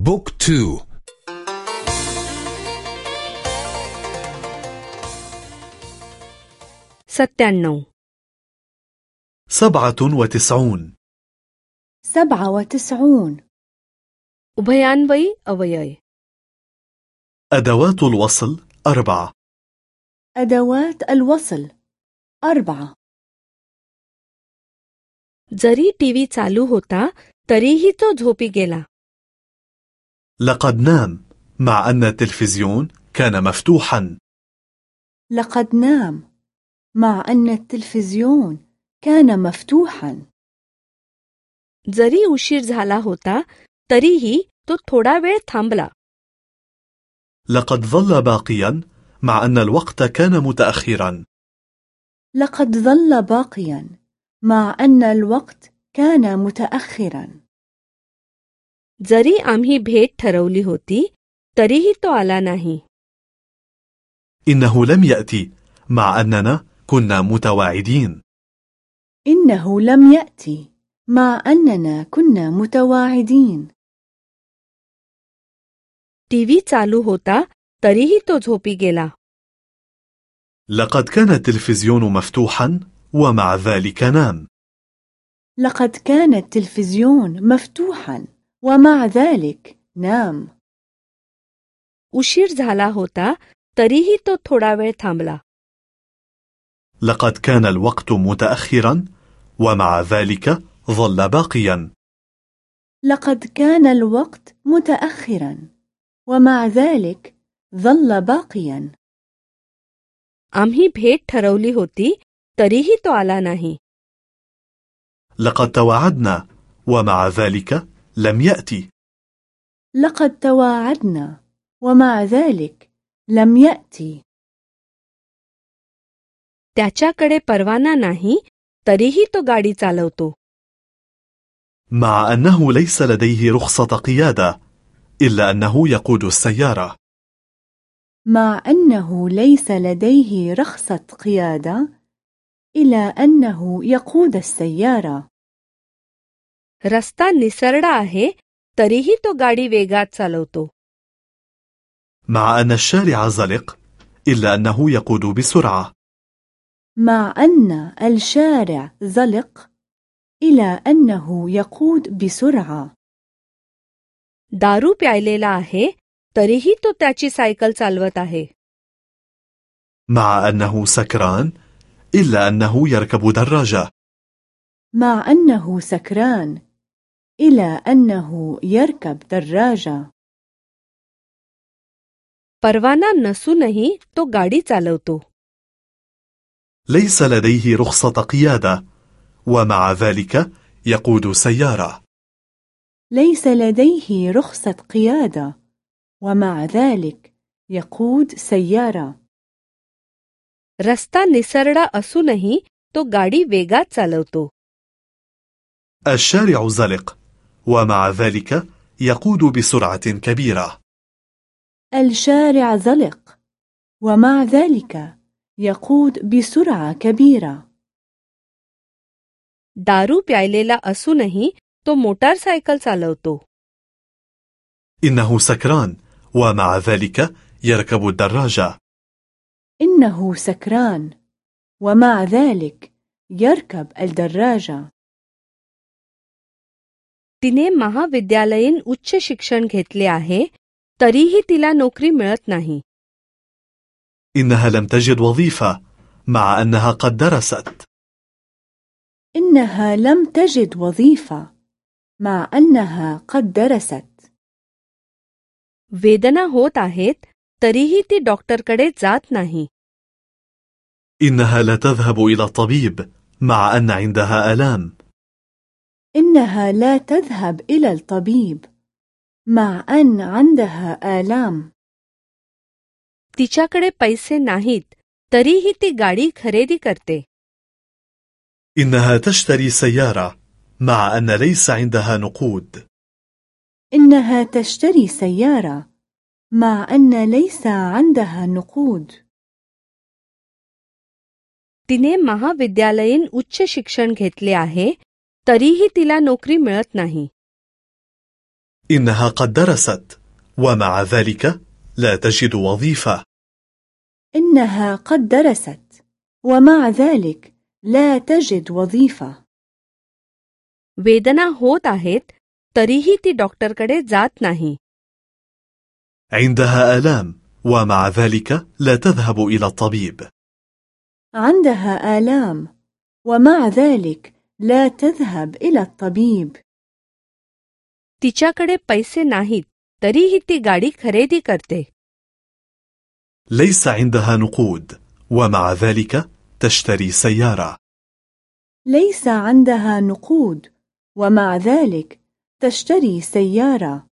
بوك تو सत्त्याण्णव سبعة وتسعون سبعة وتسعون उभयान्वयी अवयय أدوات الوصل أربعة أدوات الوصل أربعة जरी टीव्ही चालू होता तरीही तो झोपी गेला لقد نام مع أن التلفزيون كان مفتوحا لقد نام مع أن التلفزيون كان مفتوحا जरी उशीर झाला होता तरीही तो थोडा वेळ थांबला لقد ظل باقيا مع أن الوقت كان متأخرا لقد ظل باقيا مع أن الوقت كان متأخرا जरी आम्ही भेट ठरवली होती तरीही तो आला नाही إنه لم يأتي مع أننا كنا متواعدين إنه لم يأتي مع أننا كنا متواعدين टीव्ही चालू होता तरीही तो झोपी गेला لقد كان التلفزيون مفتوحا ومع ذلك نام لقد كان التلفزيون مفتوحا ومع ذلك نام उशीर झाला होता तरीही तो थोडा वेळ थांबला لقد كان الوقت متأخرا ومع ذلك ظل باقيا لقد كان الوقت متأخرا ومع ذلك ظل باقيا आम्ही भेट ठरवली होती तरीही तो आला नाही لقد تواعدنا ومع ذلك لم يأتي لقد تواعدنا ومع ذلك لم يأتي त्याच्याकडे परवाना नाही तरीही तो गाडी चालवतो مع أنه ليس لديه رخصة قيادة إلا أنه يقود السيارة مع أنه ليس لديه رخصة قيادة إلى أنه يقود السيارة रस्ता निसरडा आहे तरीही तो गाडी वेगात चालवतो مع أن الشارع زلق إلا أنه يقود بسرعة مع أن الشارع زلق إلى أنه يقود بسرعة दारू प्यायलेला आहे तरीही तो त्याची सायकल चालवत आहे مع أنه سكران إلا أنه يركب دراجة مع أنه سكران إلى أنه يركب دراجة परवाना नसूनही तो गाडी चालवतो ليس لديه رخصة قيادة ومع ذلك يقود سيارة ليس لديه رخصة قيادة ومع ذلك يقود سيارة रस्ता निसरडा असूनही तो गाडी वेगात चालवतो الشارع زلق ومع ذلك يقود بسرعة كبيرة الشارع زلق ومع ذلك يقود بسرعة كبيرة दारू प्यायलेला असूनही तो मोटारसायकल चालवतो إنه سكران ومع ذلك يركب الدراجة إنه سكران ومع ذلك يركب الدراجة तिने महाविद्यालयीन उच्च शिक्षण घेतले आहे तरीही तिला नोकरी मिळत नाही إنها لم تجد وظيفة مع أنها قد درست إنها لم تجد وظيفة مع أنها قد درست वेदना होत आहेत तरीही ती डॉक्टरकडे जात नाही إنها لا تذهب إلى الطبيب مع أن عندها آلام إنها لا تذهب إلى الطبيب مع أن عندها آلام तिच्याकडे पैसे नाहीत तरीही ती गाडी खरेदी करते إنها تشتري سيارة مع أن ليس عندها نقود إنها تشتري سيارة مع أن ليس عندها نقود तिने महाविद्यालयीन उच्च शिक्षण घेतले आहे तरीही तिला नोकरी मिळत नाही إنها قد درست ومع ذلك لا تجد وظيفة إنها قد درست ومع ذلك لا تجد وظيفة वेदना होत आहेत तरीही ती डॉक्टरकडे जात नाही عندها آلام ومع ذلك لا تذهب إلى الطبيب عندها آلام ومع ذلك لا تذهب إلى الطبيب तिच्याकडे पैसे नाहीत तरीही ती गाडी खरेदी करते ليس عندها نقود ومع ذلك تشتري سيارة ليس عندها نقود ومع ذلك تشتري سيارة